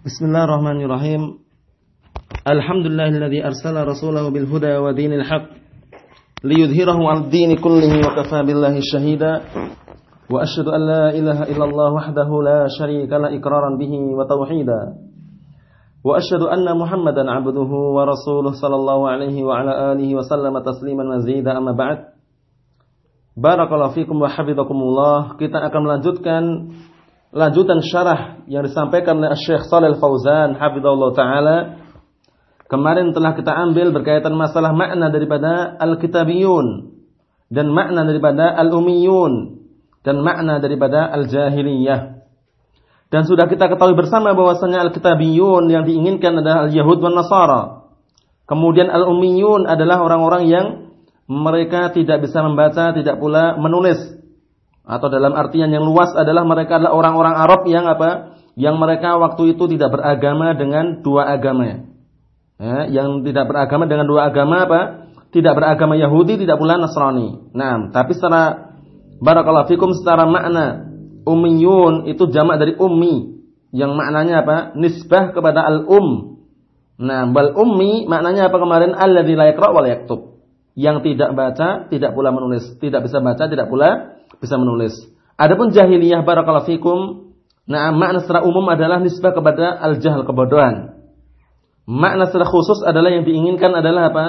Bismillahirrahmanirrahim. Alhamdulillahilladzi arsala rasulahu bil huda wa dinil haq liyudhhirahu 'alad dini kullihi wa kafaa billahi shahida. Wa asyhadu an la ilaha illallah wahdahu la syarika la iqraran bihi wa tauhida. Wa asyhadu anna Muhammadan 'abduhu wa rasuluhu sallallahu alaihi wa ala alihi wa sallama tasliman mazida amma ba'd. Barakallahu fikum wa hafizakumullah. Kita akan melanjutkan lanjutan syarah yang disampaikan oleh Syekh Shalal Fauzan hafizallahu taala. Kemarin telah kita ambil berkaitan masalah makna daripada al-kitabiyun dan makna daripada al-ummiyun dan makna daripada al-jahiliyah. Dan sudah kita ketahui bersama bahwasanya al-kitabiyun yang diinginkan adalah al-yahud dan nasara. Kemudian al-ummiyun adalah orang-orang yang mereka tidak bisa membaca, tidak pula menulis atau dalam artian yang luas adalah mereka adalah orang-orang Arab yang apa? Yang mereka waktu itu tidak beragama dengan dua agama. Ya, yang tidak beragama dengan dua agama apa? Tidak beragama Yahudi, tidak pula Nasrani. Nah, tapi secara barakallahu fikum secara makna ummiyun itu jamak dari ummi yang maknanya apa? Nisbah kepada al-um. Nah, bal ummi maknanya apa kemarin? Alladzi la yaqra wa yaktub. Yang tidak baca, tidak pula menulis, tidak bisa baca, tidak pula bisa menulis. Adapun jahiliyah barakallahu fikum, nah makna secara umum adalah nisbah kepada al-jahl kebodohan. Makna secara khusus adalah yang diinginkan adalah apa?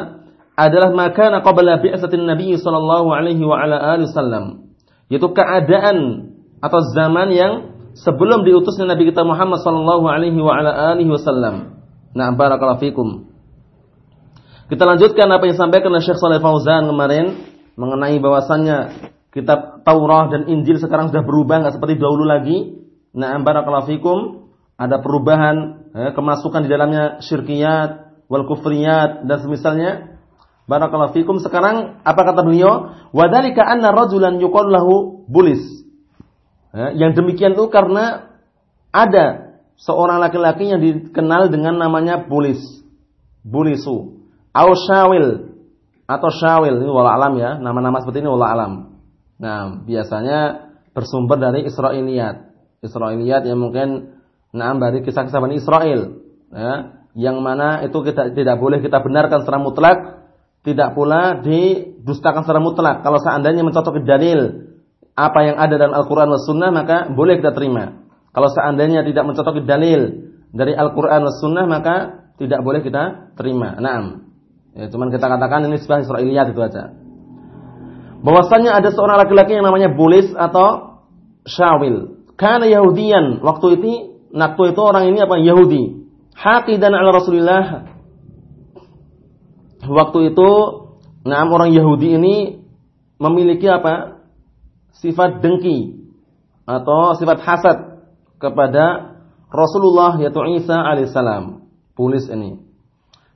Adalah makana qabla bi'satin Nabi sallallahu alaihi wa ala alihi wasallam. Yaitu keadaan atau zaman yang sebelum diutusnya Nabi kita Muhammad sallallahu alaihi wa ala alihi wasallam. Nah, barakallahu fikum. Kita lanjutkan apa yang disampaikan oleh Syekh Saleh Fauzan kemarin mengenai bahwasannya kitab Taurat dan Injil sekarang sudah berubah nggak seperti dahulu lagi. Nah, barakallahu fikum, ada perubahan eh, kemasukan di dalamnya syirkiyat, wal kufriyat dan semisalnya. Barakallahu fikum. Sekarang apa kata beliau? Wadalika anna rajulan yuqal lahu bulis. Eh, yang demikian itu karena ada seorang laki-laki yang dikenal dengan namanya bulis. Bulisu. Au syawil atau syawil ini wala alam ya, nama-nama seperti ini wala alam. Nah, biasanya bersumber dari Israiliyat. Israiliyat yang mungkin nah dari kisah-kisah Bani Israel, ya, yang mana itu kita tidak boleh kita benarkan secara mutlak, tidak pula didustakan secara mutlak. Kalau seandainya mencocoki dalil apa yang ada dalam Al-Qur'an dan Sunnah maka boleh kita terima. Kalau seandainya tidak mencocoki dalil dari Al-Qur'an dan Sunnah maka tidak boleh kita terima. Naam. Ya, cuman kita katakan ini sebuah Israiliyat itu aja bahwasanya ada seorang laki-laki yang namanya Bulis atau Syawil. Karena Yahudian waktu itu naktu itu orang ini apa Yahudi. dan ala Rasulillah. Waktu itu enam orang Yahudi ini memiliki apa? Sifat dengki atau sifat hasad kepada Rasulullah yaitu Isa alaihissalam. Bulis ini.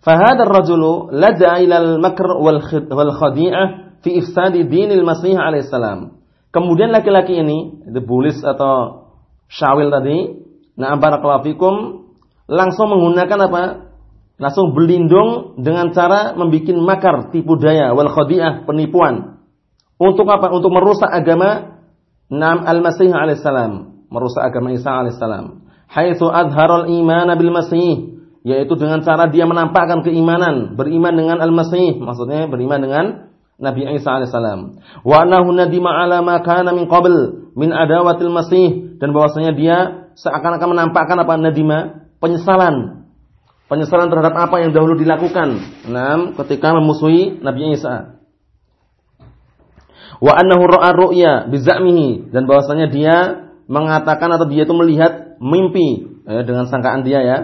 Fahadar rajulu laja ilal makr wal khadi'ah fi ifsadi dinil Masih alaihissalam. Kemudian laki-laki ini, itu bulis atau syawil tadi, nah barakallahu fikum, langsung menggunakan apa? Langsung berlindung dengan cara membuat makar, tipu daya, wal khadi'ah, penipuan. Untuk apa? Untuk merusak agama Nam al-Masih alaihissalam. Merusak agama Isa alaihissalam. Haitsu adharul iman bil Masih. Yaitu dengan cara dia menampakkan keimanan. Beriman dengan al-Masih. Maksudnya beriman dengan Nabi Isa alaihissalam. Wa annahu nadima ala ma kana min qabl min adawatil masih dan bahwasanya dia seakan-akan menampakkan apa nadima penyesalan penyesalan terhadap apa yang dahulu dilakukan enam ketika memusuhi Nabi Isa. Wa annahu ra'a ru'ya bizamihi dan bahwasanya dia mengatakan atau dia itu melihat mimpi eh, dengan sangkaan dia ya.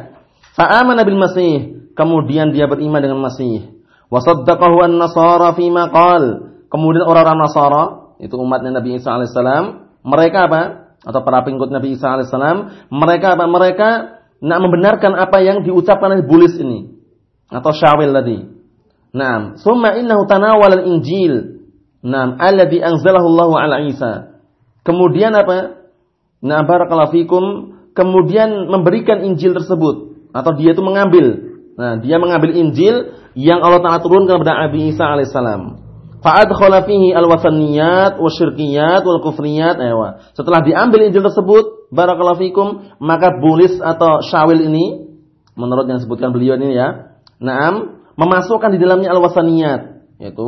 Fa'amana bil masih kemudian dia beriman dengan Masih. Wasaddaqahu an-nasara fima qal. Kemudian orang-orang Nasara, itu umatnya Nabi Isa alaihissalam, mereka apa? Atau para pengikut Nabi Isa alaihissalam, mereka apa? Mereka nak membenarkan apa yang diucapkan oleh bulis ini atau syawil tadi. Naam, summa innahu tanawala al-injil. Naam, alladhi anzalahu Allah ala Isa. Kemudian apa? Nah, barakallahu fikum, kemudian memberikan Injil tersebut atau dia itu mengambil. Nah, dia mengambil Injil yang Allah Taala turunkan kepada Nabi Isa alaihissalam. Fa'adkhala fihi al-wasaniyat wasyirkiyat wal kufriyat. Setelah diambil Injil tersebut, barakallahu fikum, maka bulis atau syawil ini menurut yang disebutkan beliau ini ya. Naam, memasukkan di dalamnya al-wasaniyat, yaitu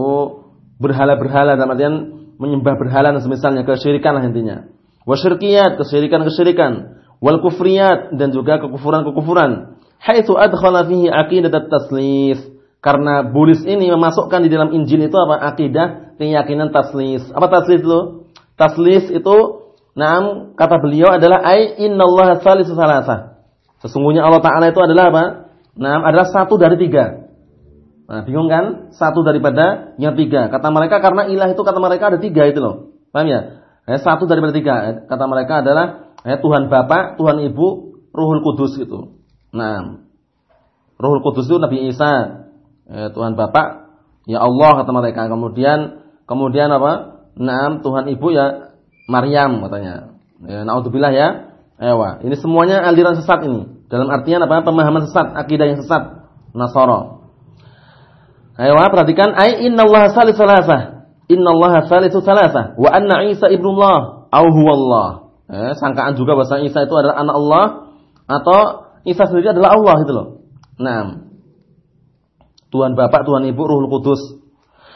berhala-berhala dalam artian menyembah berhala dan semisalnya kesyirikan lah intinya. Wasyirkiyat, kesyirikan-kesyirikan, wal kufriyat dan juga kekufuran-kekufuran. Haitsu adkhala fihi aqidat at-taslis. Karena bulis ini memasukkan di dalam Injil itu apa? Akidah keyakinan taslis. Apa taslis itu? Taslis itu Naam kata beliau adalah ai innallaha salisu salasa. Sesungguhnya Allah Taala itu adalah apa? Naam adalah satu dari tiga. Nah, bingung kan? Satu daripada yang tiga. Kata mereka karena ilah itu kata mereka ada tiga itu loh. Paham ya? Eh, satu daripada tiga. Eh, kata mereka adalah eh, Tuhan Bapa, Tuhan Ibu, Ruhul Kudus gitu. Nah, Ruhul Kudus itu Nabi Isa. Eh, Tuhan Bapa, ya Allah kata mereka. Kemudian kemudian apa? Nah, Tuhan Ibu ya Maryam katanya. Ya, naudzubillah ya. Ewa. Ini semuanya aliran sesat ini. Dalam artian apa? Pemahaman sesat, akidah yang sesat. Nasara. Ewa, perhatikan ai innallaha salisu salasah. Innallaha salisu salasah wa anna Isa ibnullah au huwallah. Eh, sangkaan juga bahasa Isa itu adalah anak Allah atau Isa sendiri adalah Allah itu loh. Nah, Tuhan Bapak, Tuhan Ibu, Ruhul Kudus.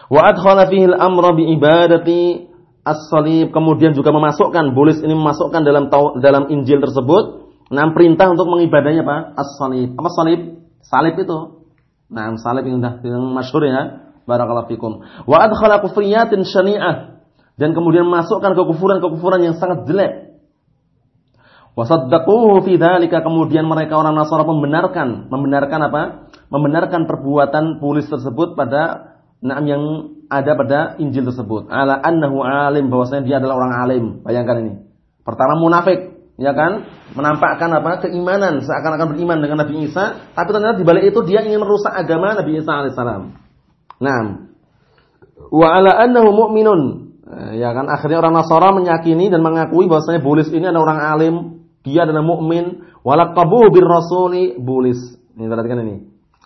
Wa adkhala fihi al-amra bi ibadati as-salib kemudian juga memasukkan bulis ini memasukkan dalam dalam Injil tersebut enam perintah untuk mengibadahnya apa? As-salib. Apa salib? Salib itu. Nah, salib yang sudah yang masyhur ya. Barakallahu fikum. Wa adkhala kufriyatin syani'ah dan kemudian memasukkan kekufuran-kekufuran yang sangat jelek. Wasaddaquhu fi dzalika kemudian mereka orang Nasara membenarkan, membenarkan apa? Membenarkan perbuatan bulis tersebut pada Naam yang ada pada Injil tersebut. Ala annahu alim bahwasanya dia adalah orang alim. Bayangkan ini. Pertama munafik, ya kan? Menampakkan apa? Keimanan, seakan-akan beriman dengan Nabi Isa, tapi ternyata di balik itu dia ingin merusak agama Nabi Isa alaihissalam. Naam. Wa ala annahu mu'minun. Eh, ya kan akhirnya orang Nasara menyakini dan mengakui bahwasanya Bulis ini adalah orang alim, dia adalah mukmin, walaqabuhu bir rasuli Bulis. Ini perhatikan ini.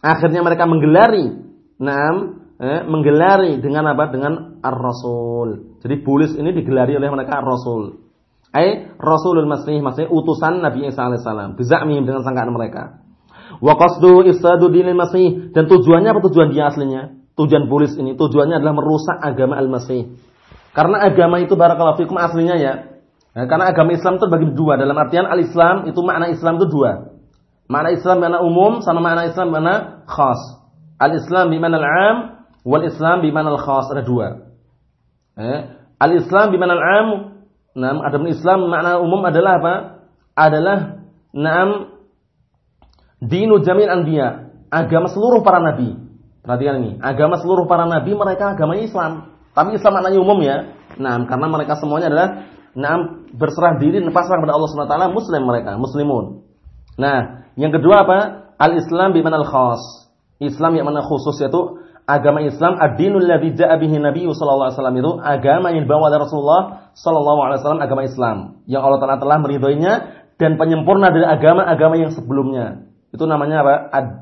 Akhirnya mereka menggelari Naam eh, menggelari dengan apa? Dengan Ar-Rasul. Jadi bulis ini digelari oleh mereka Ar-Rasul. Ai Rasulul Masih, maksudnya utusan Nabi Isa alaihissalam. Bizamihim dengan sangkaan mereka. Wa qasdu dinil Masih dan tujuannya apa tujuan dia aslinya? Tujuan bulis ini tujuannya adalah merusak agama Al-Masih. Karena agama itu barakallahu fikum aslinya ya. Nah, karena agama Islam itu bagi dua. Dalam artian al-Islam itu makna Islam itu dua. Makna Islam makna umum sama makna Islam makna khas. Al-Islam bimana al-am Wal Islam bimanal khas ada dua. Eh, al Islam bimanal am. Nam, ada Islam makna umum adalah apa? Adalah nam dinu jamil anbiya, agama seluruh para nabi. Perhatikan ini, agama seluruh para nabi mereka agama Islam. Tapi Islam maknanya umum ya. Nah, karena mereka semuanya adalah nam berserah diri dan pasrah kepada Allah Subhanahu wa taala muslim mereka, muslimun. Nah, yang kedua apa? Al-Islam bimanal khas. Islam yang mana khusus yaitu agama Islam ad-dinul ladzi ja'a bihi Nabi sallallahu alaihi wasallam itu agama yang dibawa oleh Rasulullah sallallahu alaihi wasallam agama Islam yang Allah Taala telah meridhoinya dan penyempurna dari agama-agama yang sebelumnya. Itu namanya apa?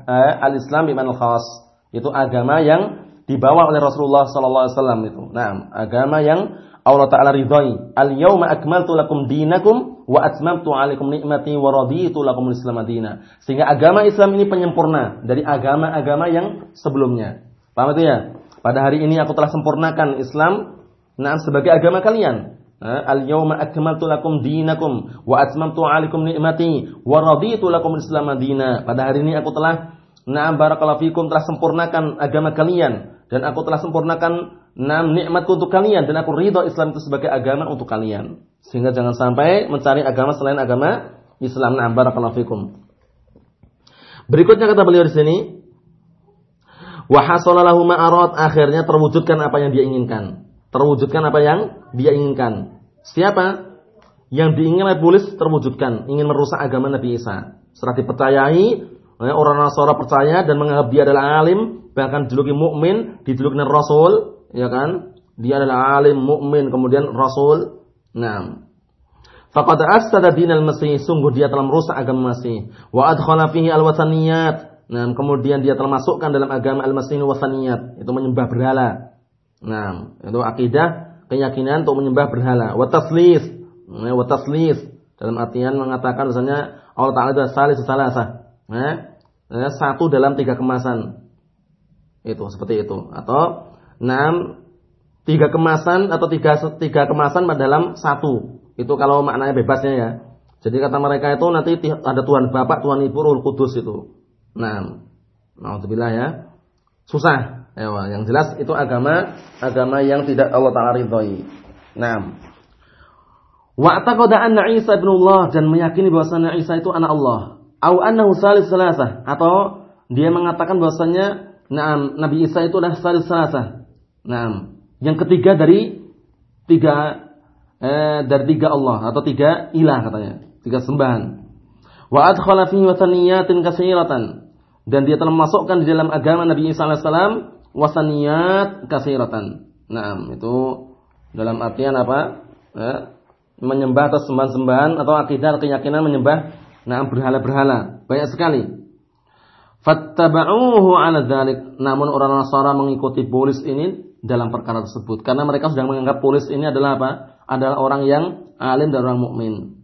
Eh, al-Islam bimanal khas. Itu agama yang dibawa oleh Rasulullah sallallahu alaihi wasallam itu. Nah, agama yang Allah Taala ridhoi. Al-yauma akmaltu lakum dinakum wa atmamtu 'alaikum ni'mati wa raditu lakum al-Islam Sehingga agama Islam ini penyempurna dari agama-agama yang sebelumnya. Paham itu ya? Pada hari ini aku telah sempurnakan Islam nah sebagai agama kalian. Al-yawma akmaltu lakum dinakum wa atmamtu 'alaikum ni'mati wa raditu lakum Islam madina. Pada hari ini aku telah na'am barakallahu fikum telah sempurnakan agama kalian dan aku telah sempurnakan na'am nikmatku untuk kalian dan aku ridho Islam itu sebagai agama untuk kalian. Sehingga jangan sampai mencari agama selain agama Islam. Na'am barakallahu fikum. Berikutnya kata beliau di sini, Wahasolalahu ma'arad akhirnya terwujudkan apa yang dia inginkan. Terwujudkan apa yang dia inginkan. Siapa? Yang diinginkan oleh Iblis terwujudkan, ingin merusak agama Nabi Isa. Setelah dipercayai, eh, orang Nasara percaya dan menganggap dia adalah alim, bahkan dijuluki mukmin, dijuluki rasul, ya kan? Dia adalah alim, mukmin, kemudian rasul. Nah, Faqad asada dinal Masih, sungguh dia telah merusak agama Masih. Wa adkhala fihi al-wataniyat, Nah, kemudian dia termasukkan dalam agama al-masih wasaniyat, itu menyembah berhala. Nah, itu akidah keyakinan untuk menyembah berhala. Wa taslis, nah, wa taslis Dalam artian mengatakan misalnya Allah Ta'ala itu salis salasah. Nah, satu dalam tiga kemasan. Itu seperti itu. Atau enam tiga kemasan atau tiga tiga kemasan dalam satu. Itu kalau maknanya bebasnya ya. Jadi kata mereka itu nanti ada Tuhan Bapak, Tuhan Ibu, Ruh Kudus itu. Nah, Alhamdulillah ya. Susah. Ya, yang jelas itu agama agama yang tidak Allah Taala ridhoi. Nah, Wa'taqada anna Isa ibn Allah dan meyakini bahwasanya Isa itu anak Allah. Au annahu salis salasah atau dia mengatakan bahwasanya Naam, Nabi Isa itu adalah salis salasah. Naam, yang ketiga dari tiga eh, dari tiga Allah atau tiga ilah katanya, tiga sembahan. Wa adkhala fihi wasaniyatin katsiratan dan dia telah masukkan di dalam agama Nabi Isa alaihissalam wasaniyat katsiratan. Naam, itu dalam artian apa? Eh, menyembah atau sembahan-sembahan atau akidah keyakinan menyembah nah berhala-berhala banyak sekali fattaba'uhu 'ala dzalik namun orang Nasara mengikuti polis ini dalam perkara tersebut karena mereka sudah menganggap polis ini adalah apa adalah orang yang alim dan orang mukmin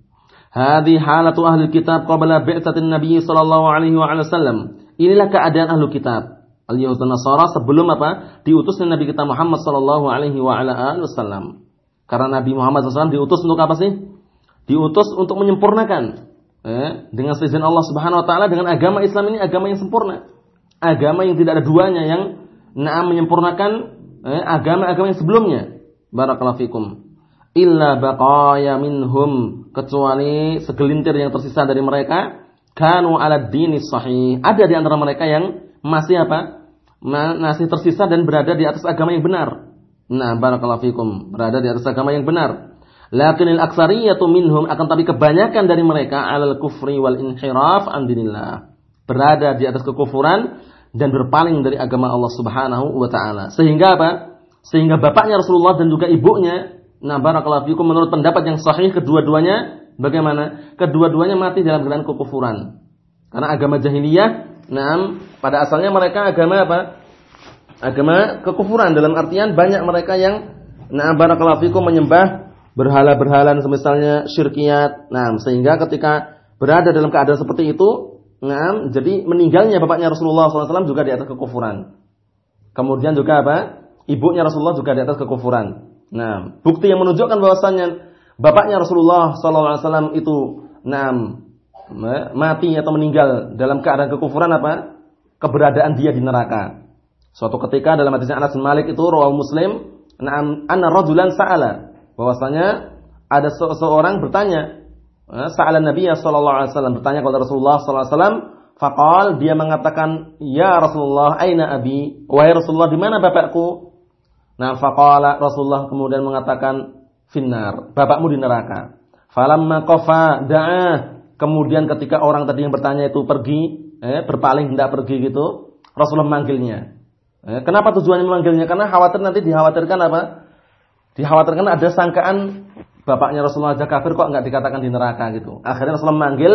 Hadi halatu ahli kitab qabla bi'tsatin Nabi sallallahu alaihi wasallam. Inilah keadaan ahli kitab. Dan Nasara sebelum apa? Diutusnya Nabi kita Muhammad sallallahu alaihi wasallam. Karena Nabi Muhammad SAW diutus untuk apa sih? Diutus untuk menyempurnakan eh, dengan seizin Allah Subhanahu Wa Taala dengan agama Islam ini agama yang sempurna, agama yang tidak ada duanya yang naam menyempurnakan eh, agama-agama yang sebelumnya. Barakallahu fikum. Illa baqaya minhum kecuali segelintir yang tersisa dari mereka kanu ala dini sahih. Ada di antara mereka yang masih apa? Masih tersisa dan berada di atas agama yang benar. Nah, barakallahu fikum, berada di atas agama yang benar. Lakinil aksariyatu minhum akan tapi kebanyakan dari mereka alal kufri wal inhiraf an dinillah. Berada di atas kekufuran dan berpaling dari agama Allah Subhanahu wa taala. Sehingga apa? Sehingga bapaknya Rasulullah dan juga ibunya, nah barakallahu fikum menurut pendapat yang sahih kedua-duanya bagaimana? Kedua-duanya mati dalam keadaan kekufuran. Karena agama jahiliyah, nah pada asalnya mereka agama apa? agama kekufuran dalam artian banyak mereka yang nah barakallahu fikum menyembah berhala-berhala semisalnya syirkiyat. Nah, sehingga ketika berada dalam keadaan seperti itu, nah, jadi meninggalnya bapaknya Rasulullah SAW juga di atas kekufuran. Kemudian juga apa? Ibunya Rasulullah juga di atas kekufuran. Nah, bukti yang menunjukkan bahwasannya bapaknya Rasulullah SAW itu nah, mati atau meninggal dalam keadaan kekufuran apa? Keberadaan dia di neraka. Suatu ketika dalam hadisnya Anas bin Malik itu rawal Muslim, anna rajulan sa'ala bahwasanya ada seseorang bertanya, eh, sa'ala Nabi sallallahu alaihi wasallam bertanya kepada Rasulullah sallallahu alaihi wasallam, faqal dia mengatakan, "Ya Rasulullah, aina abi?" Wahai Rasulullah, di mana bapakku? Nah, faqala Rasulullah kemudian mengatakan, "Finnar." Bapakmu di neraka. Falamma qafa da'a. Kemudian ketika orang tadi yang bertanya itu pergi, eh, berpaling hendak pergi gitu, Rasulullah memanggilnya. Eh, kenapa tujuannya memanggilnya? Karena khawatir nanti dikhawatirkan apa? Dikhawatirkan ada sangkaan bapaknya Rasulullah aja kafir kok nggak dikatakan di neraka gitu. Akhirnya Rasulullah memanggil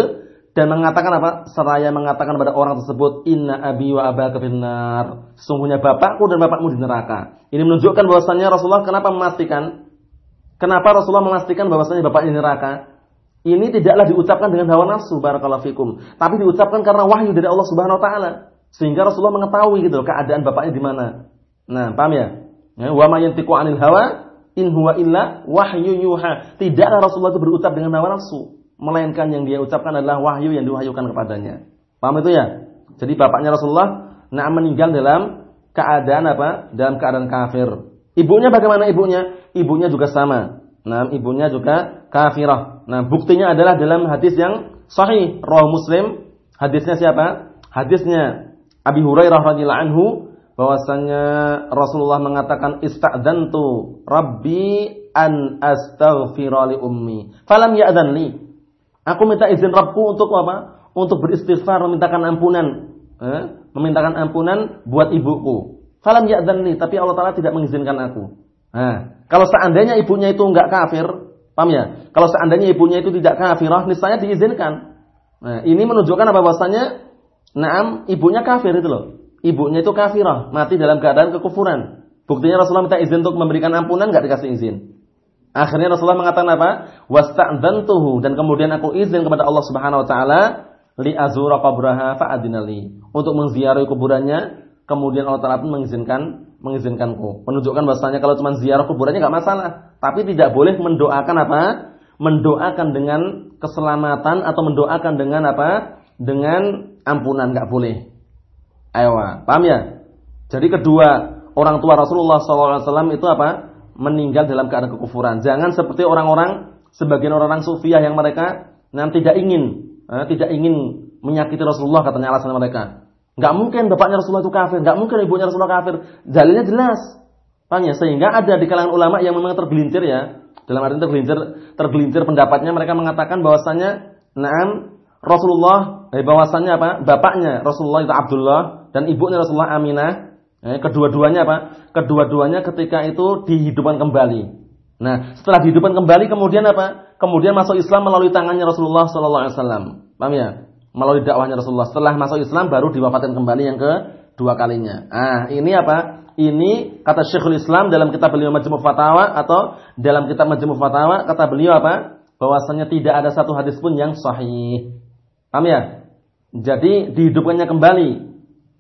dan mengatakan apa? Seraya mengatakan pada orang tersebut, Inna abi wa abaka finnar. Sesungguhnya bapakku dan bapakmu di neraka. Ini menunjukkan bahwasannya Rasulullah kenapa memastikan? Kenapa Rasulullah memastikan bahwasannya bapaknya di neraka? Ini tidaklah diucapkan dengan hawa nafsu barakallahu fikum, tapi diucapkan karena wahyu dari Allah Subhanahu wa taala. Sehingga Rasulullah mengetahui gitu keadaan bapaknya di mana. Nah, paham ya? ya wa ma yantiqu 'anil hawa in huwa illa wahyu yuha. Tidaklah Rasulullah itu berucap dengan hawa nafsu, melainkan yang dia ucapkan adalah wahyu yang diwahyukan kepadanya. Paham itu ya? Jadi bapaknya Rasulullah nah meninggal dalam keadaan apa? Dalam keadaan kafir. Ibunya bagaimana ibunya? Ibunya juga sama. Nah, ibunya juga kafirah. Nah, buktinya adalah dalam hadis yang sahih, roh Muslim. Hadisnya siapa? Hadisnya Abi Hurairah radhiyallahu anhu bahwasanya Rasulullah mengatakan istadzantu rabbi an astaghfira li ummi. Falam ya'dzan li. Aku minta izin Rabbku untuk apa? Untuk beristighfar memintakan ampunan. Eh? memintakan ampunan buat ibuku. Falam ya'dzan li tapi Allah taala tidak mengizinkan aku. Nah kalau seandainya ibunya itu enggak kafir paham ya? Kalau seandainya ibunya itu tidak kafirah niscaya diizinkan. Nah ini menunjukkan apa bahwasanya Naam, ibunya kafir itu loh. Ibunya itu kafirah, mati dalam keadaan kekufuran. Buktinya Rasulullah minta izin untuk memberikan ampunan, nggak dikasih izin. Akhirnya Rasulullah mengatakan apa? Wasta'dzantuhu dan kemudian aku izin kepada Allah Subhanahu wa taala li azura qabraha fa'adinali untuk menziarahi kuburannya kemudian Allah Taala pun mengizinkan mengizinkanku. Menunjukkan bahasanya kalau cuma ziarah kuburannya nggak masalah. Tapi tidak boleh mendoakan apa? Mendoakan dengan keselamatan atau mendoakan dengan apa? Dengan ampunan nggak boleh ayo paham ya jadi kedua orang tua Rasulullah SAW itu apa meninggal dalam keadaan kekufuran. Jangan seperti orang-orang sebagian orang-orang sufiah yang mereka nanti tidak ingin eh, tidak ingin menyakiti Rasulullah katanya alasan mereka. Enggak mungkin bapaknya Rasulullah itu kafir, enggak mungkin ibunya Rasulullah kafir. Dalilnya jelas. Tanya sehingga ada di kalangan ulama yang memang tergelincir ya. Dalam arti tergelincir tergelincir pendapatnya mereka mengatakan bahwasanya na'am Rasulullah eh, bahwasanya apa? Bapaknya Rasulullah itu Abdullah dan ibunya Rasulullah Aminah Eh, kedua-duanya apa? Kedua-duanya ketika itu dihidupkan kembali. Nah, setelah dihidupkan kembali kemudian apa? Kemudian masuk Islam melalui tangannya Rasulullah sallallahu alaihi wasallam. Paham ya? Melalui dakwahnya Rasulullah. Setelah masuk Islam baru diwafatkan kembali yang kedua kalinya. Ah, ini apa? Ini kata Syekhul Islam dalam kitab beliau Majmu' Fatawa atau dalam kitab Majmu' Fatawa kata beliau apa? Bahwasanya tidak ada satu hadis pun yang sahih. Paham ya? Jadi dihidupkannya kembali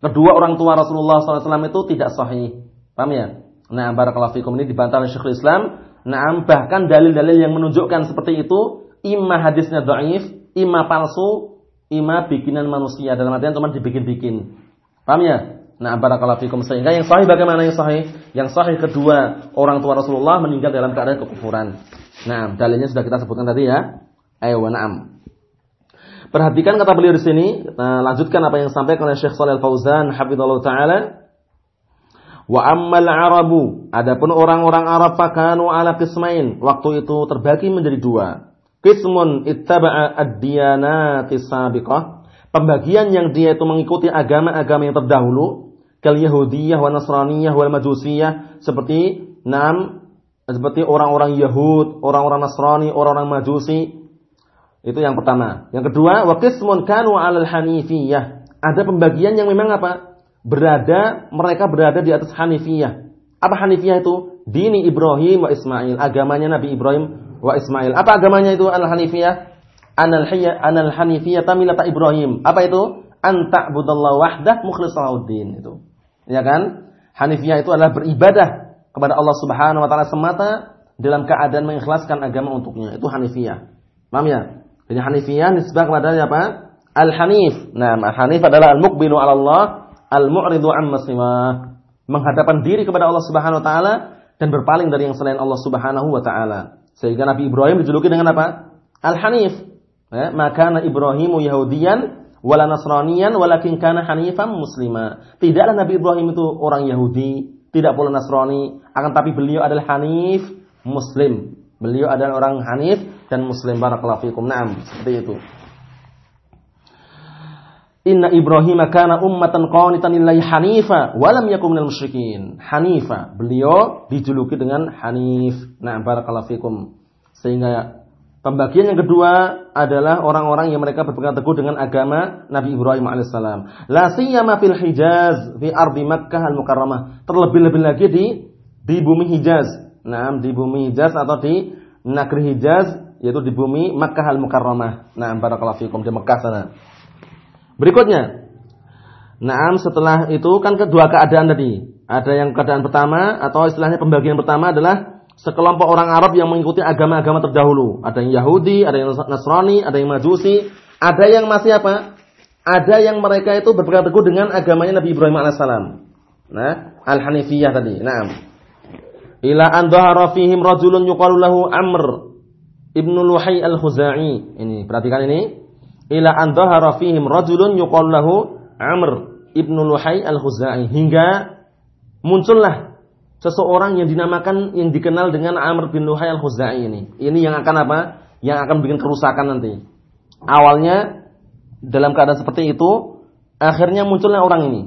Kedua orang tua Rasulullah SAW itu tidak sahih. Paham ya? Nah, barakallahu fikum ini dibantah oleh Syekhul Islam. Nah, bahkan dalil-dalil yang menunjukkan seperti itu, imma hadisnya dhaif, imma palsu, imma bikinan manusia. Dalam artian cuma dibikin-bikin. Paham ya? Nah, barakallahu fikum. Sehingga yang sahih bagaimana yang sahih? Yang sahih kedua orang tua Rasulullah meninggal dalam keadaan kekufuran. Nah, dalilnya sudah kita sebutkan tadi ya. Ayo, na'am. Perhatikan kata beliau di sini, nah, lanjutkan apa yang disampaikan oleh Syekh Shalal Fauzan hafizallahu taala. Wa ammal arabu, adapun orang-orang Arab fakanu ala qismain, waktu itu terbagi menjadi dua. Qismun ittaba'a ad-diyanati sabiqah, pembagian yang dia itu mengikuti agama-agama yang terdahulu, kal Yahudiyah wa Nasraniyah wal Majusiyah, seperti enam seperti orang-orang Yahud, orang-orang Nasrani, orang-orang Majusi, itu yang pertama. Yang kedua, wa qismun kanu 'alal hanifiyah. Ada pembagian yang memang apa? Berada mereka berada di atas hanifiyah. Apa hanifiyah itu? Dini Ibrahim wa Ismail, agamanya Nabi Ibrahim wa Ismail. Apa agamanya itu al-hanifiyah? Anal hayya anal hanifiyah tamilata Ibrahim. Apa itu? Anta budallah wahdah mukhlishahuddin itu. Ya kan? Hanifiyah itu adalah beribadah kepada Allah Subhanahu wa taala semata dalam keadaan mengikhlaskan agama untuknya. Itu hanifiyah. Paham ya? Jadi Hanifiyah nisbah kepada apa? Al-Hanif. Nah, Al-Hanif adalah al-muqbilu 'ala Allah, al-mu'ridu 'amma siwah. Menghadapkan diri kepada Allah Subhanahu wa taala dan berpaling dari yang selain Allah Subhanahu wa taala. Sehingga Nabi Ibrahim dijuluki dengan apa? Al-Hanif. Ya, maka Ibrahimu Yahudiyan wala Nasraniyan walakin kana hanifan muslima. Tidaklah Nabi Ibrahim itu orang Yahudi, tidak pula Nasrani, akan tapi beliau adalah Hanif Muslim. Beliau adalah orang Hanif dan Muslim barakallahu fikum. Naam, seperti itu. Inna Ibrahim kana ummatan qanitan lillahi hanifa wa lam yakun minal musyrikin. Hanifa, beliau dijuluki dengan Hanif. Nah, barakallahu fikum. Sehingga pembagian yang kedua adalah orang-orang yang mereka berpegang teguh dengan agama Nabi Ibrahim alaihissalam. La siyama fil Hijaz fi ardi Makkah al-Mukarramah. Terlebih-lebih lagi di di bumi Hijaz Nah, di bumi Hijaz atau di negeri Hijaz yaitu di bumi Makkah al-Mukarramah. Nah, barakallahu fikum di Makkah sana. Berikutnya. Nah, setelah itu kan kedua keadaan tadi. Ada yang keadaan pertama atau istilahnya pembagian pertama adalah sekelompok orang Arab yang mengikuti agama-agama terdahulu. Ada yang Yahudi, ada yang Nasrani, ada yang Majusi, ada yang masih apa? Ada yang mereka itu berpegang teguh dengan agamanya Nabi Ibrahim alaihissalam. Nah, al-Hanifiyah tadi. Nah, ila an dhahara fihim rajulun yuqalu lahu Amr ibnu Luhai al-Khuzai. Ini perhatikan ini. Ila an dhahara fihim rajulun yuqalu lahu Amr ibnu Luhai al-Khuzai hingga muncullah seseorang yang dinamakan yang dikenal dengan Amr bin Luhai al-Khuzai ini. Ini yang akan apa? Yang akan bikin kerusakan nanti. Awalnya dalam keadaan seperti itu, akhirnya munculnya orang ini.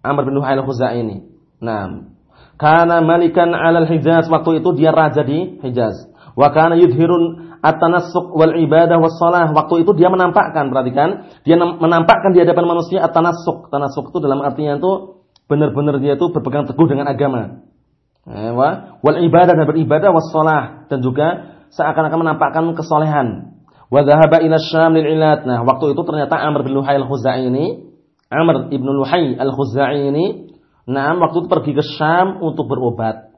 Amr bin Luhai al-Khuzai ini. Nah, karena malikan alal Hijaz waktu itu dia raja di Hijaz. Wa kana yudhirun at-tanassuk wal ibadah was. Waktu itu dia menampakkan, perhatikan, dia menampakkan di hadapan manusia at-tanassuk. Tanassuk itu dalam artinya itu benar-benar dia itu berpegang teguh dengan agama. Eh, wal ibadah dan beribadah was dan juga seakan-akan menampakkan kesolehan. Wa dhahaba ila Syam lil ilat. Nah, waktu itu ternyata Amr bin Luhai al-Khuzai ini, Amr ibn Luhai al-Khuzai ini, nah waktu itu pergi ke Syam untuk berobat.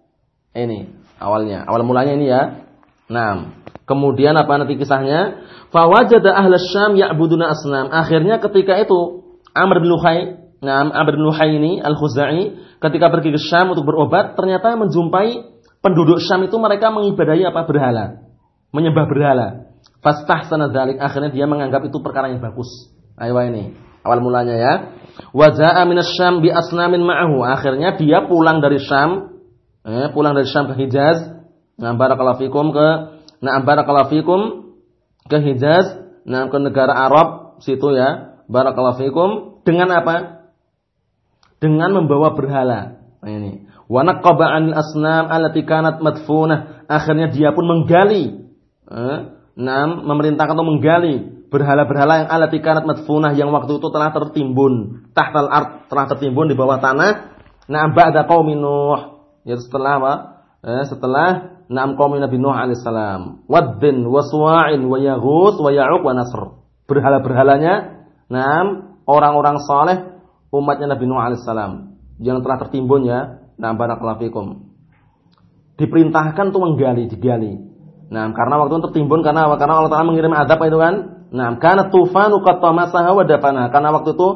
Ini awalnya, awal mulanya ini ya. Nah, kemudian apa nanti kisahnya? Fawajada ahla Syam ya'buduna asnam. Akhirnya ketika itu Amr bin Luhai, nah Amr bin Luhai ini al-Khuzai ketika pergi ke Syam untuk berobat, ternyata menjumpai penduduk Syam itu mereka mengibadahi apa berhala, menyembah berhala. Fastahsana dzalik akhirnya dia menganggap itu perkara yang bagus. Ayo ini awal mulanya ya. Wa jaa Syam bi asnamin ma'ahu. Akhirnya dia pulang dari Syam, eh, pulang dari Syam ke Hijaz. Nah, barakallahu fikum ke nah barakallahu fikum ke Hijaz, nah ke negara Arab situ ya. Barakallahu fikum dengan apa? Dengan membawa berhala. Nah, ini. Wa naqaba 'anil asnam allati kanat madfunah. Akhirnya dia pun menggali Nam memerintahkan untuk menggali berhala-berhala yang alat kanat madfunah yang waktu itu telah tertimbun tahtal art telah tertimbun di bawah tanah. Nah, ba'da qaumi Nuh. Ya setelah apa? Eh, setelah Naam qaumi Nabi Nuh alaihissalam. Waddin wa Suwa'in wa Yaghus wa Ya'uq wa Nasr. Berhala-berhalanya Naam orang-orang saleh umatnya Nabi Nuh alaihissalam yang telah tertimbun ya. Nah, barakallahu fikum. Diperintahkan untuk menggali, digali. Nah, karena waktu itu tertimbun karena? Karena Allah Taala mengirim adab itu kan. Nah, karena tufan qad tamasaha wa dafana. Karena waktu itu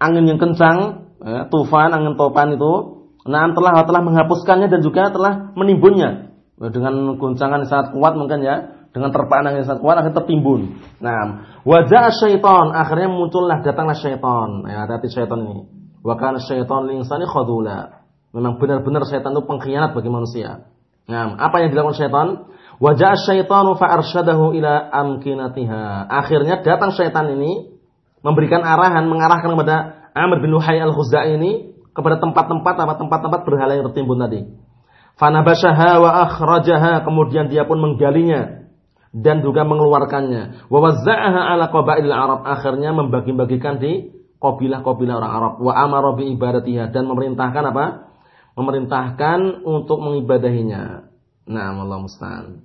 angin yang kencang, ya, tufan, angin topan itu, nah telah telah menghapuskannya dan juga telah menimbunnya. Dengan guncangan yang sangat kuat mungkin ya, dengan terpaan yang sangat kuat akhirnya tertimbun. Nah, wajah syaitan, akhirnya muncullah datanglah syaitan. Ya, hati syaitan ini. Wa kana syaitan lil insani khadula. Memang benar-benar syaitan itu pengkhianat bagi manusia. Nah, apa yang dilakukan syaitan? Wajah syaitanu fa'arsyadahu ila amkinatiha. Akhirnya datang syaitan ini memberikan arahan, mengarahkan kepada Amr bin Luhai al-Khuzai ini kepada tempat-tempat apa tempat-tempat berhala yang tertimbun tadi. Fanabashaha wa akhrajaha, kemudian dia pun menggalinya dan juga mengeluarkannya. Wa wazza'aha ala qabail Arab, akhirnya membagi-bagikan di kabilah-kabilah orang Arab. Wa amara bi ibadatiha dan memerintahkan apa? Memerintahkan untuk mengibadahinya. Nah, Allah musta'an.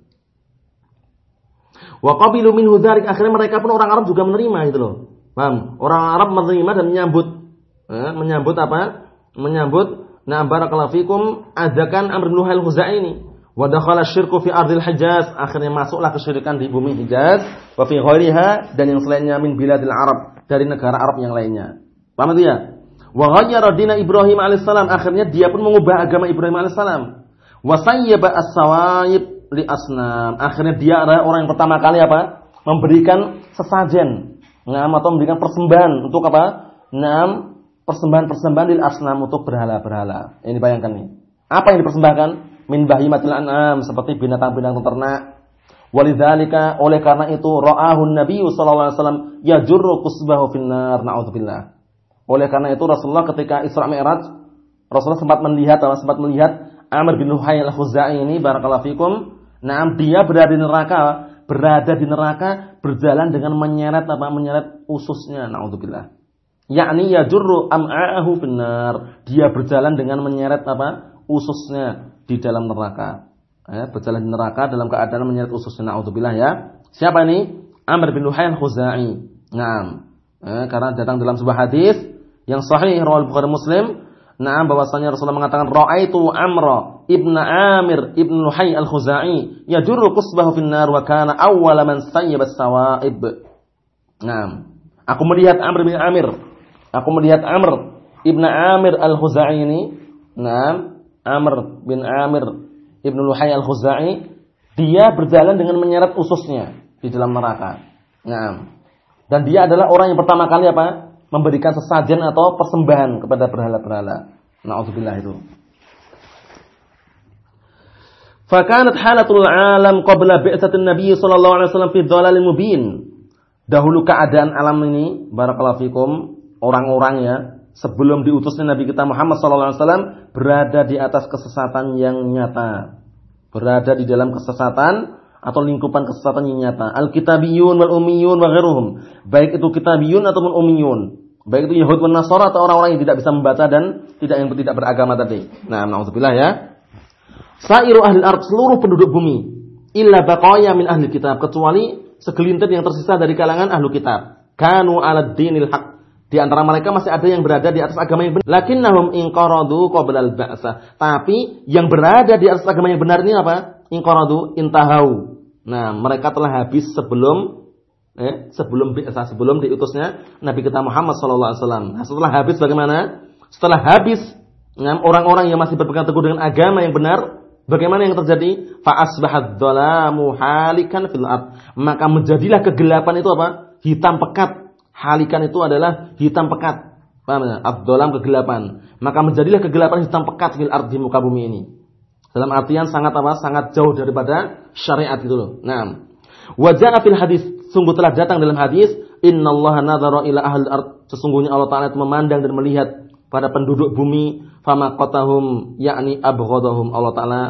Wa qabilu dzalik akhirnya mereka pun orang Arab juga menerima itu loh. Paham? Orang Arab menerima dan menyambut eh, menyambut apa? Menyambut na barakallahu fikum ajakan Amr bin Luhail Khuzai ini. Wa dakhala syirku fi ardil Hijaz, akhirnya masuklah kesyirikan di bumi Hijaz, wa fi ghairiha dan yang selainnya min biladil Arab, dari negara Arab yang lainnya. Paham dia? Wa ghayyara dina Ibrahim alaihissalam, akhirnya dia pun mengubah agama Ibrahim alaihissalam. Wa sayyaba as-sawaib li asnam. Akhirnya dia adalah orang yang pertama kali apa? Memberikan sesajen. Ngam atau memberikan persembahan untuk apa? Nam persembahan-persembahan lil asnam untuk berhala-berhala. Ini bayangkan nih. Apa yang dipersembahkan? Min bahimatil an'am seperti binatang-binatang ternak. Walidzalika oleh karena itu ra'ahun Nabi sallallahu alaihi wasallam yajurru qusbahu finnar naudzubillah. Oleh karena itu Rasulullah ketika Isra Mi'raj Rasulullah sempat melihat sempat melihat Amr bin Luhai al-Khuzai ini barakallahu fikum Nah, dia berada di neraka, berada di neraka berjalan dengan menyeret apa? Menyeret ususnya. Nauzubillah. Yakni yajurru am'a'ahu benar. Dia berjalan dengan menyeret apa? Ususnya di dalam neraka. Ya, berjalan di neraka dalam keadaan menyeret ususnya. Nauzubillah ya. Siapa ini? Amr bin Luhay al-Khuzai. Nah, ya, karena datang dalam sebuah hadis yang sahih riwayat Bukhari Muslim Nah, bahwasanya Rasulullah mengatakan ra'aitu Amra ibnu Amir ibnu Luhai al-Khuzai yajurru qusbahu fin nar wa kana awwala man sayyaba sawaib. Nah, aku melihat Amr bin Amir. Aku melihat Amr ibnu Amir al-Khuzai ini. Nah, Amr bin Amir ibnu Luhai al-Khuzai dia berjalan dengan menyeret ususnya di dalam neraka. Nah, dan dia adalah orang yang pertama kali apa? memberikan sesajen atau persembahan kepada berhala-berhala. Nauzubillah itu. Fakanat halatul alam qabla bi'tsatin Nabi sallallahu alaihi wasallam fi mubin. Dahulu keadaan alam ini barakallahu fikum orang-orang ya sebelum diutusnya Nabi kita Muhammad wasallam berada di atas kesesatan yang nyata. Berada di dalam kesesatan atau lingkupan kesesatan yang nyata. Al-kitabiyun wal. Baik itu kitabiyun ataupun ummiyun. Baik itu Yahud dan Nasara atau orang-orang yang tidak bisa membaca dan tidak yang tidak beragama tadi. Nah, naudzubillah ya. Sairu ahli ard seluruh penduduk bumi illa baqaya min ahli kitab kecuali segelintir yang tersisa dari kalangan ahlu kitab. Kanu ala dinil haq. Di antara mereka masih ada yang berada di atas agama yang benar. Lakinnahum inqaradu qabla al-ba'sa. Tapi yang berada di atas agama yang benar ini apa? Inqaradu intahau. Nah, mereka telah habis sebelum eh, sebelum biasa sebelum diutusnya Nabi kita Muhammad wasallam. Nah, setelah habis bagaimana? Setelah habis nah, orang-orang yang masih berpegang teguh dengan agama yang benar, Bagaimana yang terjadi? Dhalamu halikan fil Maka menjadilah kegelapan itu apa? Hitam pekat. Halikan itu adalah hitam pekat. Paham ya? Ad-dhalam kegelapan. Maka menjadilah kegelapan hitam pekat fil ard di muka bumi ini. Dalam artian sangat apa? Sangat jauh daripada syariat itu loh. Nah, wajah fil hadis sungguh telah datang dalam hadis innallaha nadhara ila ahli ard sesungguhnya Allah taala itu memandang dan melihat pada penduduk bumi fama qatahum yakni abghadahum Allah taala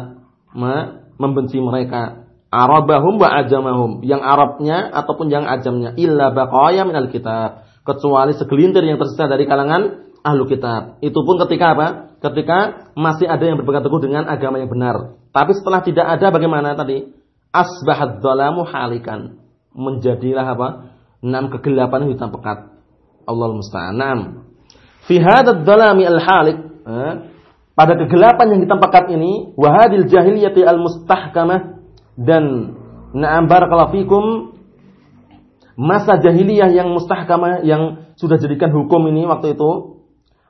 membenci mereka arabahum wa ajamahum. Yang Arabnya ataupun yang ajamnya. Illa baqaya minal kitab. Kecuali segelintir yang tersisa dari kalangan ahlu kitab. Itu pun ketika apa? Ketika masih ada yang berpegang teguh dengan agama yang benar. Tapi setelah tidak ada bagaimana tadi? Asbahat dhalamu halikan. Menjadilah apa? Enam kegelapan hitam pekat. Allah musta'an. Fi hadzal dhalami al-halik eh, pada kegelapan yang hitam pekat ini wahadil jahiliyati al-mustahkamah dan na'am barakallahu fikum masa jahiliyah yang mustahkamah yang sudah jadikan hukum ini waktu itu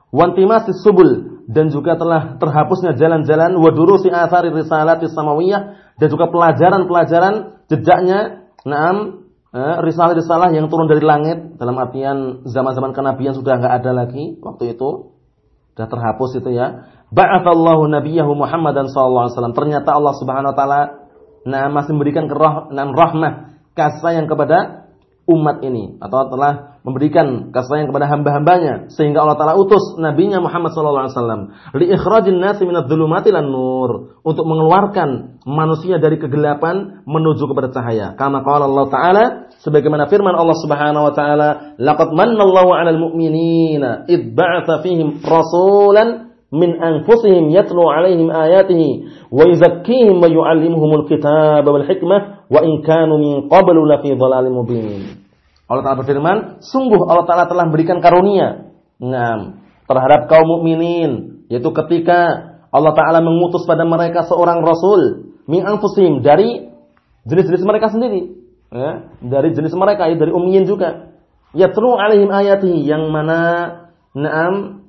wantimasi subul dan juga telah terhapusnya jalan-jalan wa durusi athari risalati samawiyah dan juga pelajaran-pelajaran jejaknya na'am eh, risalah-risalah yang turun dari langit dalam artian zaman-zaman kenabian sudah enggak ada lagi waktu itu sudah terhapus itu ya. Ba'athallahu nabiyahu Muhammadan sallallahu alaihi wasallam. Ternyata Allah Subhanahu wa taala nah masih memberikan kerah, rahmah kasih sayang kepada umat ini. Atau telah memberikan kasih sayang kepada hamba-hambanya. Sehingga Allah taala utus nabinya Muhammad sallallahu alaihi wasallam. Li ikhrajin nasi nur. Untuk mengeluarkan manusia dari kegelapan menuju kepada cahaya. Kama qala Allah taala sebagaimana firman Allah Subhanahu wa taala laqad mannallahu 'alal mu'minina id ba'atha fihim rasulan min anfusihim yatlu 'alaihim ayatihi wa yuzakkihim wa yu'allimuhumul kitaba wal hikmah wa in kanu min Allah Ta'ala berfirman, sungguh Allah Ta'ala telah memberikan karunia nah, terhadap kaum mukminin, yaitu ketika Allah Ta'ala mengutus pada mereka seorang Rasul, min anfusim, dari jenis-jenis mereka sendiri. Ya, dari jenis mereka, ya, dari ummiyin juga. Yatlu alaihim ayati, yang mana naam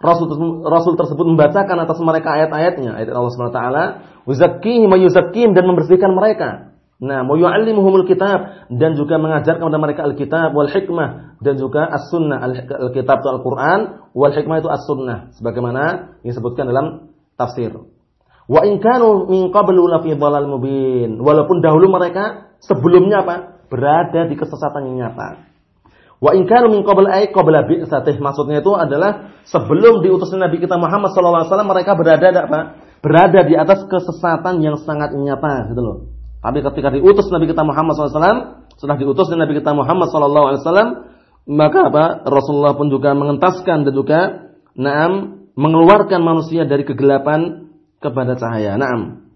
Rasul, Rasul tersebut membacakan atas mereka ayat-ayatnya, ayat Allah Subhanahu wa taala, dan membersihkan mereka. Nah, wa yu'allimuhumul kitab dan juga mengajarkan kepada mereka Alkitab wal hikmah dan juga as-sunnah. Alkitab itu Al-Qur'an, wal hikmah itu as-sunnah sebagaimana disebutkan dalam tafsir. Wa in kanu min qablu la fi mubin. Walaupun dahulu mereka sebelumnya apa? Berada di kesesatan yang nyata. Wa in kanu min qabl ay qabla bi'satih. Maksudnya itu adalah sebelum diutusnya Nabi kita Muhammad sallallahu alaihi wasallam mereka berada apa? Berada di atas kesesatan yang sangat nyata gitu loh. Tapi ketika diutus Nabi kita Muhammad SAW, setelah diutus Nabi kita Muhammad SAW, maka apa? Rasulullah pun juga mengentaskan dan juga naam mengeluarkan manusia dari kegelapan kepada cahaya. Naam.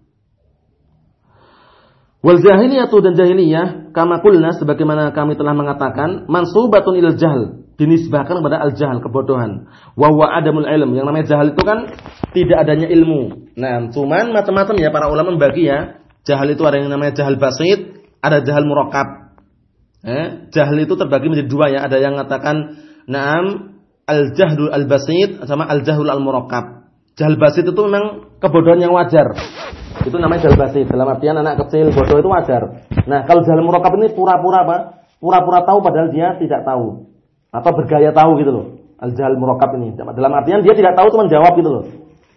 Wal jahiliyah dan jahiliyah kama kulna sebagaimana kami telah mengatakan mansubatun ilal jahl dinisbahkan kepada al jahl kebodohan wa huwa adamul ilm yang namanya jahil itu kan tidak adanya ilmu nah cuman macam-macam ya para ulama membagi ya Jahal itu ada yang namanya jahal basit, ada jahal murakab. Eh, jahal itu terbagi menjadi dua ya. Ada yang mengatakan naam al-jahlul al-basit sama al-jahlul al-murakab. Jahal basit itu memang kebodohan yang wajar. Itu namanya jahal basit. Dalam artian anak kecil bodoh itu wajar. Nah, kalau jahal murakab ini pura-pura apa? Pura-pura tahu padahal dia tidak tahu. Atau bergaya tahu gitu loh. Al-jahal murakab ini. Dalam artian dia tidak tahu cuma jawab gitu loh.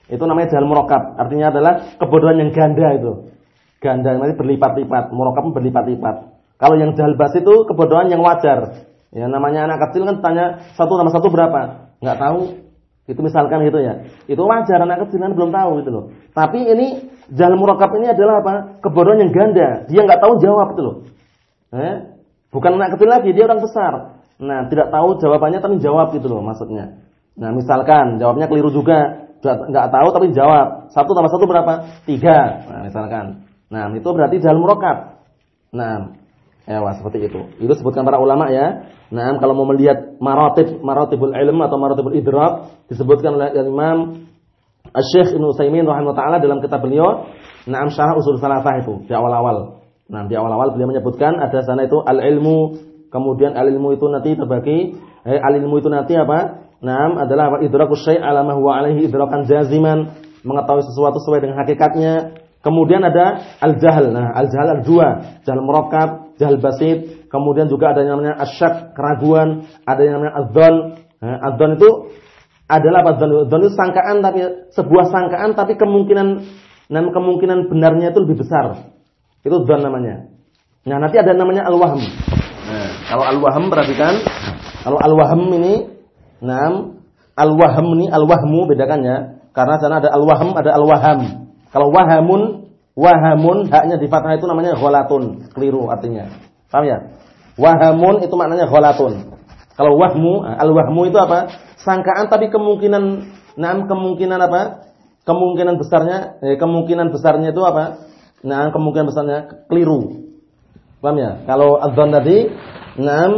Itu namanya jahal murakab. Artinya adalah kebodohan yang ganda itu. Ganda nanti berlipat-lipat, murokab berlipat-lipat. Kalau yang jalbas itu kebodohan yang wajar. Ya namanya anak kecil kan tanya satu nama satu berapa? Nggak tahu. Itu misalkan gitu ya. Itu wajar anak kecil kan belum tahu gitu loh. Tapi ini jahil murakab ini adalah apa? Kebodohan yang ganda. Dia nggak tahu jawab gitu loh. Eh? Bukan anak kecil lagi, dia orang besar. Nah, tidak tahu jawabannya tapi jawab gitu loh maksudnya. Nah, misalkan jawabnya keliru juga, nggak tahu tapi jawab. Satu tambah satu berapa? Tiga. Nah, misalkan. Nah, itu berarti jahil murakkab. Nah, ya wah, seperti itu. Itu sebutkan para ulama ya. Nah, kalau mau melihat maratib, maratibul ilm atau maratibul idrak disebutkan oleh Imam Asy-Syaikh Ibnu Utsaimin rahimahullah taala dalam kitab beliau, Naam Syarah Usul Salasah itu di awal-awal. Nah, di awal-awal beliau menyebutkan ada sana itu al-ilmu, kemudian al-ilmu itu nanti terbagi, eh, al-ilmu itu nanti apa? Naam adalah apa? Idrakus syai' ala ma huwa alaihi idrakan jaziman, mengetahui sesuatu sesuai dengan hakikatnya. Kemudian ada al-jahl. Nah, al-jahl ada dua, jahl murakkab, jahl basit. Kemudian juga ada yang namanya asyak, keraguan, ada yang namanya adzon. Nah, adzon itu adalah apa? Adzon itu sangkaan tapi sebuah sangkaan tapi kemungkinan dan kemungkinan benarnya itu lebih besar. Itu dzan namanya. Nah, nanti ada namanya al-wahm. Nah, kalau al-wahm perhatikan, kalau al-wahm ini, nah, al-wahm ini al-wahmu bedakannya karena sana ada al-wahm, ada al-waham. Kalau wahamun, wahamun haknya di fathah itu namanya ghalatun, keliru artinya. Paham ya? Wahamun itu maknanya ghalatun. Kalau wahmu, al-wahmu itu apa? Sangkaan tapi kemungkinan nah kemungkinan apa? kemungkinan besarnya eh, kemungkinan besarnya itu apa? Nah, kemungkinan besarnya keliru. Paham ya? Kalau adzan tadi, nah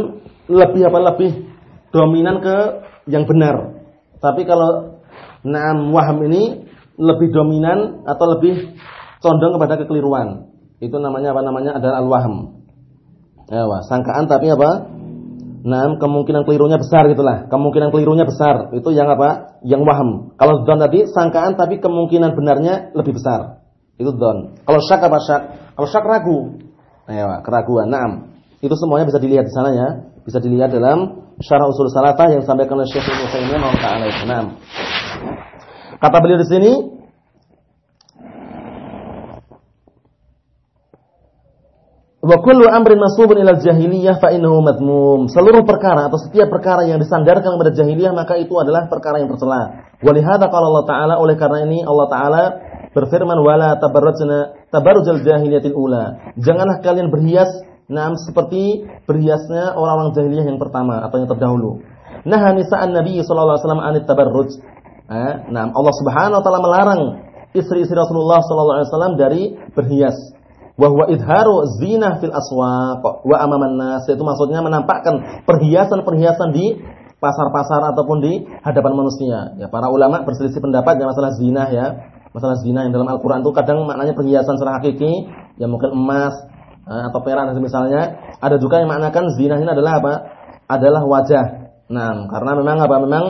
lebih apa lebih dominan ke yang benar. Tapi kalau na'am waham ini lebih dominan atau lebih condong kepada kekeliruan. Itu namanya apa namanya? Adalah al-waham. Ya, sangkaan tapi apa? Nah, kemungkinan kelirunya besar gitulah. Kemungkinan kelirunya besar. Itu yang apa? Yang waham. Kalau don tadi sangkaan tapi kemungkinan benarnya lebih besar. Itu don. Kalau syak apa syak? Kalau syak ragu. Nah, keraguan. Naam. Itu semuanya bisa dilihat di sana ya. Bisa dilihat dalam Syarah Usul Salatah yang disampaikan oleh Syekh Ibnu Utsaimin rahimahullah Naam. Kata beliau di sini, Wa kullu amrin masubun ila jahiliyah fa innahu madmum. Seluruh perkara atau setiap perkara yang disandarkan kepada jahiliyah maka itu adalah perkara yang tercela. Walihada qala Allah Ta'ala oleh karena ini Allah Ta'ala berfirman wala tabarrujna tabarrujal jahiliyatil ula. Janganlah kalian berhias nam seperti berhiasnya orang-orang jahiliyah yang pertama atau yang terdahulu. Nah nisa'an Nabi sallallahu alaihi wasallam anit tabarruj. Nah, Allah Subhanahu wa taala melarang istri-istri Rasulullah sallallahu alaihi wasallam dari berhias wa huwa idharu zinah fil aswaq wa amaman nas itu maksudnya menampakkan perhiasan-perhiasan di pasar-pasar ataupun di hadapan manusia. Ya, para ulama berselisih pendapat yang masalah zina ya. Masalah zina yang dalam Al-Qur'an itu kadang maknanya perhiasan secara hakiki, ya mungkin emas eh, atau perak misalnya. Ada juga yang maknakan zina ini adalah apa? Adalah wajah. Nah, karena memang apa? Memang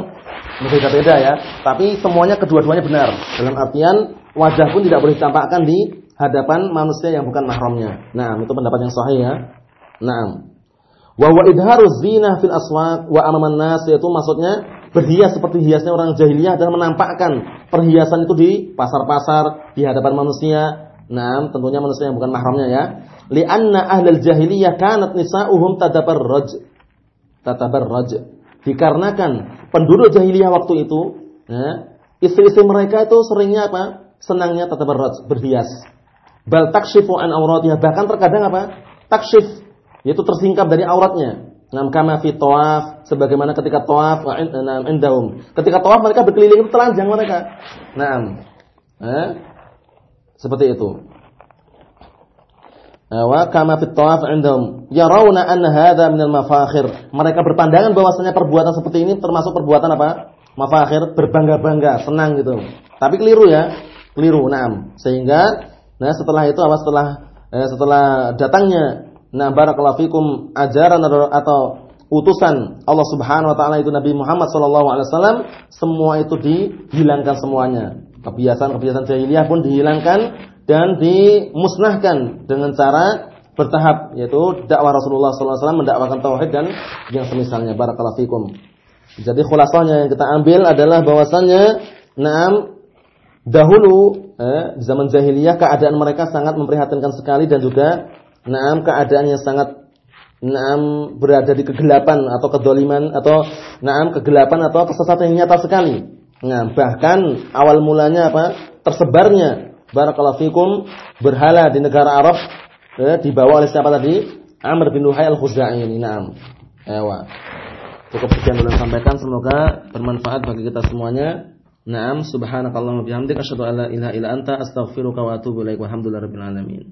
berbeda-beda ya. Tapi semuanya kedua-duanya benar. Dalam artian wajah pun tidak boleh ditampakkan di hadapan manusia yang bukan mahramnya. Nah, itu pendapat yang sahih ya. Nah, wa wa idharu zina fil aswaq wa amaman nas yaitu maksudnya berhias seperti hiasnya orang jahiliyah dan menampakkan perhiasan itu di pasar-pasar di hadapan manusia. Nah, tentunya manusia yang bukan mahramnya ya. Li'anna ahlul jahiliyah kanat nisa'uhum tadabarraj. Tatabarraj. Dikarenakan penduduk jahiliyah waktu itu, ya, istri-istri mereka itu seringnya apa? Senangnya tatabarraj, berhias. Bal takshifu an auratnya. Bahkan terkadang apa? Takshif. Yaitu tersingkap dari auratnya. Nam kama fi tawaf. Sebagaimana ketika tawaf. Nam indahum. Ketika tawaf mereka berkeliling itu telanjang mereka. Naam. Eh? Seperti itu. Eh, wa kama fi tawaf indahum. Yarawna anna hadha minal mafakhir. Mereka berpandangan bahwasanya perbuatan seperti ini termasuk perbuatan apa? Mafakhir. Berbangga-bangga. Senang gitu. Tapi keliru ya. Keliru. Naam. Sehingga Nah, setelah itu apa setelah eh, setelah datangnya nah barakallahu fikum ajaran atau utusan Allah Subhanahu wa taala itu Nabi Muhammad sallallahu alaihi wasallam semua itu dihilangkan semuanya. Kebiasaan-kebiasaan jahiliyah pun dihilangkan dan dimusnahkan dengan cara bertahap yaitu dakwah Rasulullah wasallam mendakwakan tauhid dan yang semisalnya barakallahu fikum. Jadi khulasanya yang kita ambil adalah bahwasannya Naam dahulu eh, di zaman jahiliyah keadaan mereka sangat memprihatinkan sekali dan juga naam keadaan yang sangat naam berada di kegelapan atau kedoliman atau naam kegelapan atau kesesatan yang nyata sekali. Nah, bahkan awal mulanya apa? tersebarnya barakallahu fikum berhala di negara Arab eh, dibawa oleh siapa tadi? Amr bin Luhai al-Khuzai ini. Naam. Ewa. Cukup sekian dulu sampaikan semoga bermanfaat bagi kita semuanya. Naam subhanakallahumma bihamdika asyhadu an la ilaha illa anta astaghfiruka wa atubu ilaik. Walhamdulillahirabbil alamin.